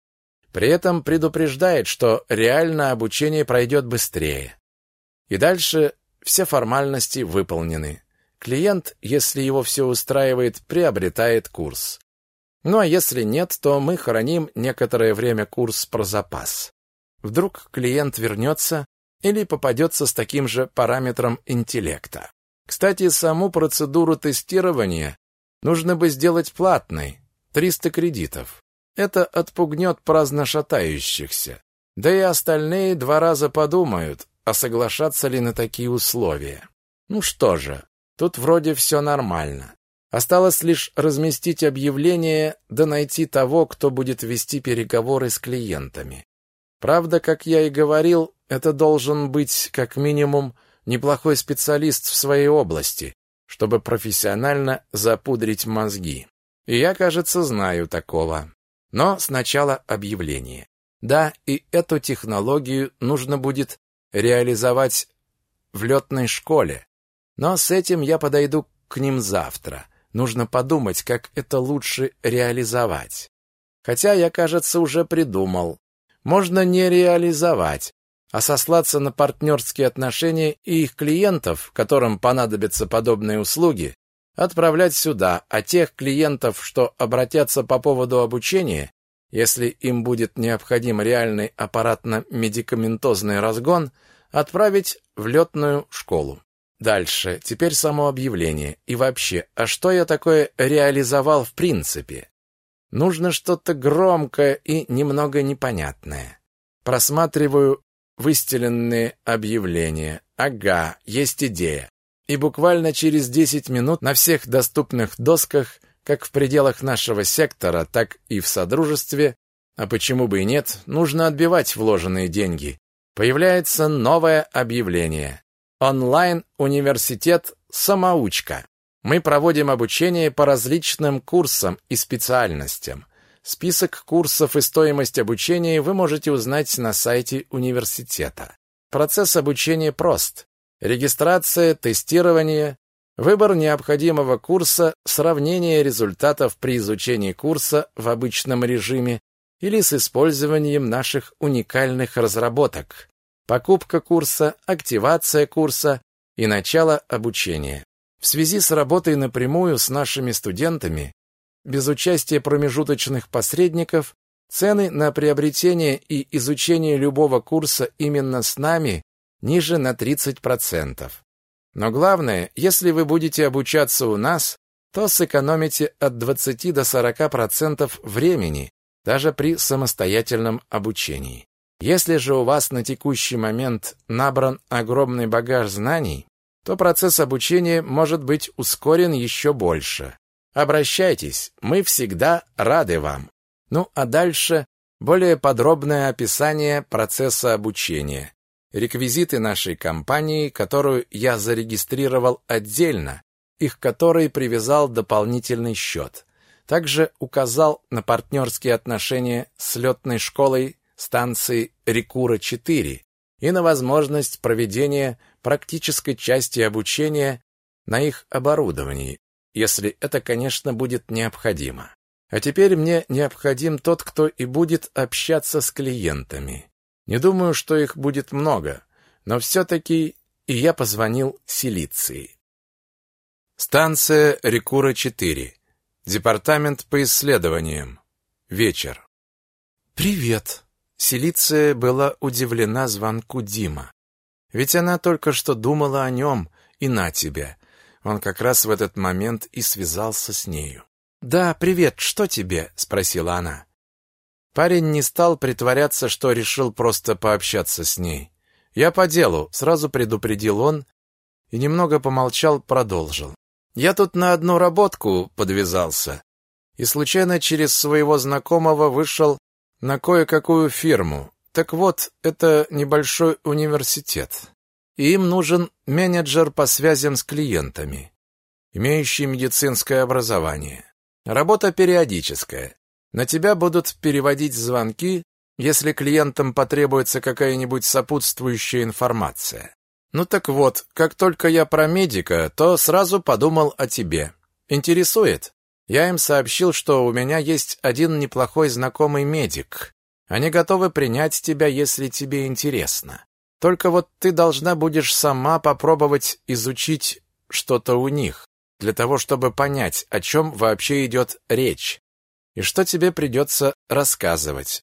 При этом предупреждает, что реально обучение пройдет быстрее. И дальше все формальности выполнены. Клиент, если его все устраивает, приобретает курс. Ну а если нет, то мы храним некоторое время курс про запас. Вдруг клиент вернется или попадется с таким же параметром интеллекта. Кстати, саму процедуру тестирования нужно бы сделать платной, 300 кредитов. Это отпугнет праздно шатающихся. Да и остальные два раза подумают, а соглашаться ли на такие условия. Ну что же, тут вроде все нормально. Осталось лишь разместить объявление да найти того, кто будет вести переговоры с клиентами. Правда, как я и говорил, это должен быть как минимум неплохой специалист в своей области, чтобы профессионально запудрить мозги. И я, кажется, знаю такого. Но сначала объявление. Да, и эту технологию нужно будет реализовать в летной школе. Но с этим я подойду к ним завтра. Нужно подумать, как это лучше реализовать. Хотя я, кажется, уже придумал. Можно не реализовать, а сослаться на партнерские отношения и их клиентов, которым понадобятся подобные услуги, отправлять сюда, а тех клиентов, что обратятся по поводу обучения, если им будет необходим реальный аппаратно-медикаментозный разгон, отправить в летную школу. Дальше, теперь само объявление. И вообще, а что я такое реализовал в принципе? Нужно что-то громкое и немного непонятное. Просматриваю выстеленные объявления. Ага, есть идея. И буквально через 10 минут на всех доступных досках, как в пределах нашего сектора, так и в содружестве, а почему бы и нет, нужно отбивать вложенные деньги. Появляется новое объявление. Онлайн-университет «Самоучка». Мы проводим обучение по различным курсам и специальностям. Список курсов и стоимость обучения вы можете узнать на сайте университета. Процесс обучения прост. Регистрация, тестирование, выбор необходимого курса, сравнение результатов при изучении курса в обычном режиме или с использованием наших уникальных разработок, покупка курса, активация курса и начало обучения. В связи с работой напрямую с нашими студентами, без участия промежуточных посредников, цены на приобретение и изучение любого курса именно с нами ниже на 30%. Но главное, если вы будете обучаться у нас, то сэкономите от 20 до 40% времени, даже при самостоятельном обучении. Если же у вас на текущий момент набран огромный багаж знаний, то процесс обучения может быть ускорен еще больше. Обращайтесь, мы всегда рады вам. Ну а дальше более подробное описание процесса обучения. Реквизиты нашей компании, которую я зарегистрировал отдельно, их которой привязал дополнительный счет. Также указал на партнерские отношения с летной школой станции Рекура-4 и на возможность проведения практической части обучения на их оборудовании, если это, конечно, будет необходимо. А теперь мне необходим тот, кто и будет общаться с клиентами. Не думаю, что их будет много, но все-таки и я позвонил Силиции. Станция Рекура-4. Департамент по исследованиям. Вечер. «Привет!» Селиция была удивлена звонку Дима. Ведь она только что думала о нем, и на тебя. Он как раз в этот момент и связался с нею. «Да, привет, что тебе?» — спросила она. Парень не стал притворяться, что решил просто пообщаться с ней. «Я по делу», — сразу предупредил он, и немного помолчал, продолжил. «Я тут на одну работку подвязался, и случайно через своего знакомого вышел на кое-какую фирму. Так вот, это небольшой университет. И им нужен менеджер по связям с клиентами, имеющий медицинское образование. Работа периодическая. На тебя будут переводить звонки, если клиентам потребуется какая-нибудь сопутствующая информация. Ну так вот, как только я про медика, то сразу подумал о тебе. Интересует? Я им сообщил, что у меня есть один неплохой знакомый медик. Они готовы принять тебя, если тебе интересно. Только вот ты должна будешь сама попробовать изучить что-то у них, для того, чтобы понять, о чем вообще идет речь, и что тебе придется рассказывать.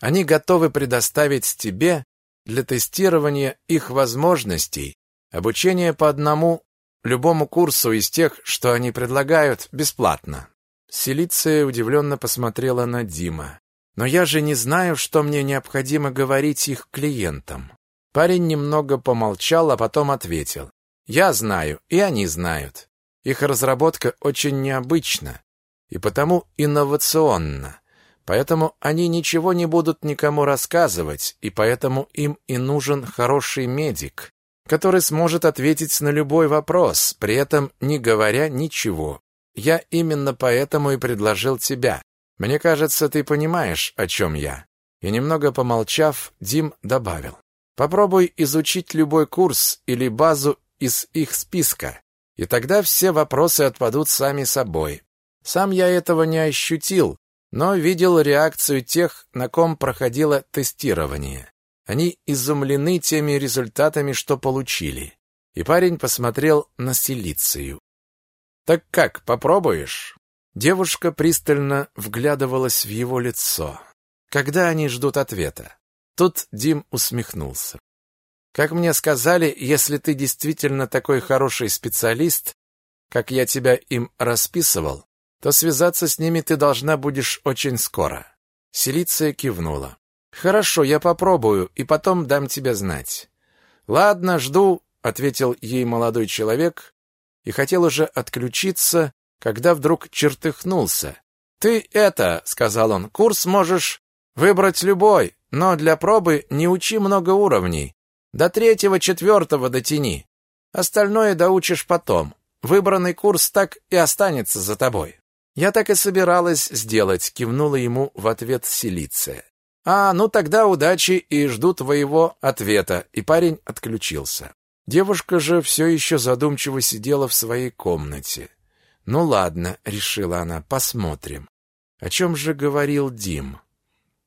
Они готовы предоставить тебе для тестирования их возможностей обучение по одному любому курсу из тех, что они предлагают, бесплатно. Селиция удивленно посмотрела на Дима. «Но я же не знаю, что мне необходимо говорить их клиентам». Парень немного помолчал, а потом ответил. «Я знаю, и они знают. Их разработка очень необычна и потому инновационна. Поэтому они ничего не будут никому рассказывать, и поэтому им и нужен хороший медик, который сможет ответить на любой вопрос, при этом не говоря ничего. Я именно поэтому и предложил тебя. Мне кажется, ты понимаешь, о чем я. И немного помолчав, Дим добавил: Попробуй изучить любой курс или базу из их списка, и тогда все вопросы отпадут сами собой. Сам я этого не ощутил, но видел реакцию тех, на ком проходило тестирование. Они изумлены теми результатами, что получили. И парень посмотрел на Силицию. «Так как, попробуешь?» Девушка пристально вглядывалась в его лицо. Когда они ждут ответа? Тут Дим усмехнулся. Как мне сказали, если ты действительно такой хороший специалист, как я тебя им расписывал, то связаться с ними ты должна будешь очень скоро. Селиция кивнула. Хорошо, я попробую и потом дам тебе знать. Ладно, жду, ответил ей молодой человек и хотел уже отключиться, когда вдруг чертыхнулся. Ты это, сказал он, курс можешь выбрать любой, но для пробы не учи много уровней. До третьего-четвертого дотяни. Остальное доучишь потом. Выбранный курс так и останется за тобой. Я так и собиралась сделать, кивнула ему в ответ Селиция. А, ну тогда удачи и жду твоего ответа. И парень отключился. Девушка же все еще задумчиво сидела в своей комнате. Ну ладно, решила она, посмотрим. О чем же говорил Дим?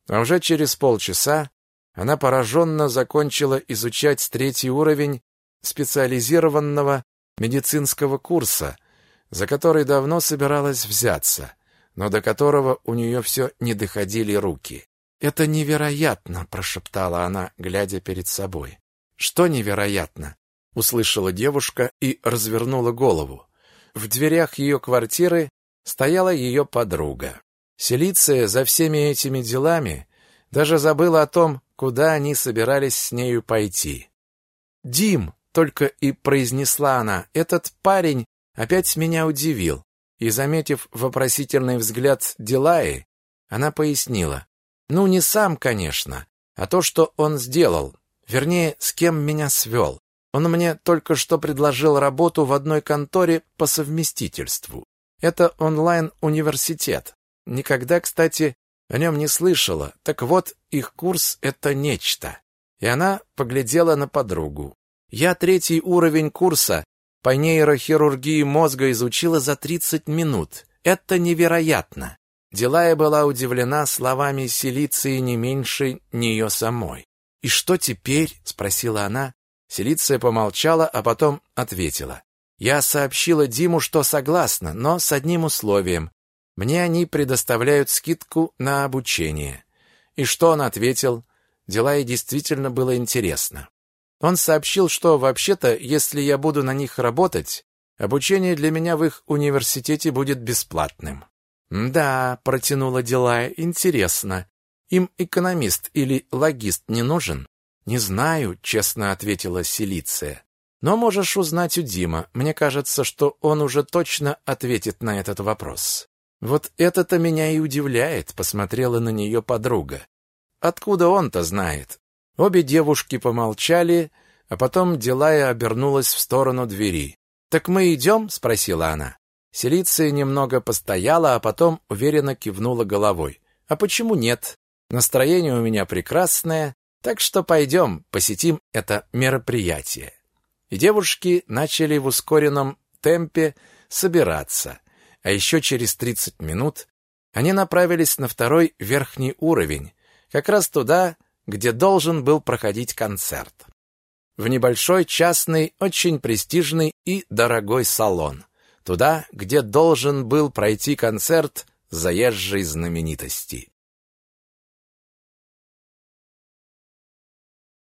А уже через полчаса она пораженно закончила изучать третий уровень специализированного медицинского курса, за который давно собиралась взяться, но до которого у нее все не доходили руки. «Это невероятно!» — прошептала она, глядя перед собой. «Что невероятно?» — услышала девушка и развернула голову. В дверях ее квартиры стояла ее подруга. Селиция за всеми этими делами даже забыла о том, куда они собирались с нею пойти. «Дим!» — только и произнесла она. «Этот парень опять меня удивил, и, заметив вопросительный взгляд Дилаи, она пояснила. «Ну, не сам, конечно, а то, что он сделал, вернее, с кем меня свел. Он мне только что предложил работу в одной конторе по совместительству. Это онлайн-университет. Никогда, кстати, о нем не слышала. Так вот, их курс — это нечто». И она поглядела на подругу. «Я третий уровень курса по нейрохирургии мозга изучила за 30 минут. Это невероятно. Делая была удивлена словами Селиции не меньше нее самой. «И что теперь?» — спросила она. Селиция помолчала, а потом ответила. «Я сообщила Диму, что согласна, но с одним условием. Мне они предоставляют скидку на обучение». И что он ответил? Дела и действительно было интересно. Он сообщил, что вообще-то, если я буду на них работать, обучение для меня в их университете будет бесплатным. Да, протянула дела, интересно. Им экономист или логист не нужен? Не знаю, честно ответила Селиция. Но можешь узнать у Дима. Мне кажется, что он уже точно ответит на этот вопрос. Вот это-то меня и удивляет, посмотрела на нее подруга. Откуда он-то знает? Обе девушки помолчали, а потом Дилая обернулась в сторону двери. «Так мы идем?» — спросила она. Селиция немного постояла, а потом уверенно кивнула головой. «А почему нет? Настроение у меня прекрасное, так что пойдем, посетим это мероприятие». И девушки начали в ускоренном темпе собираться. А еще через 30 минут они направились на второй верхний уровень, как раз туда, где должен был проходить концерт. в небольшой частный, очень престижный и дорогой салон. Туда, где должен был пройти концерт заезжей знаменитости.